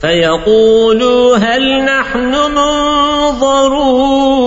فيقولوا هل نحن منظرون؟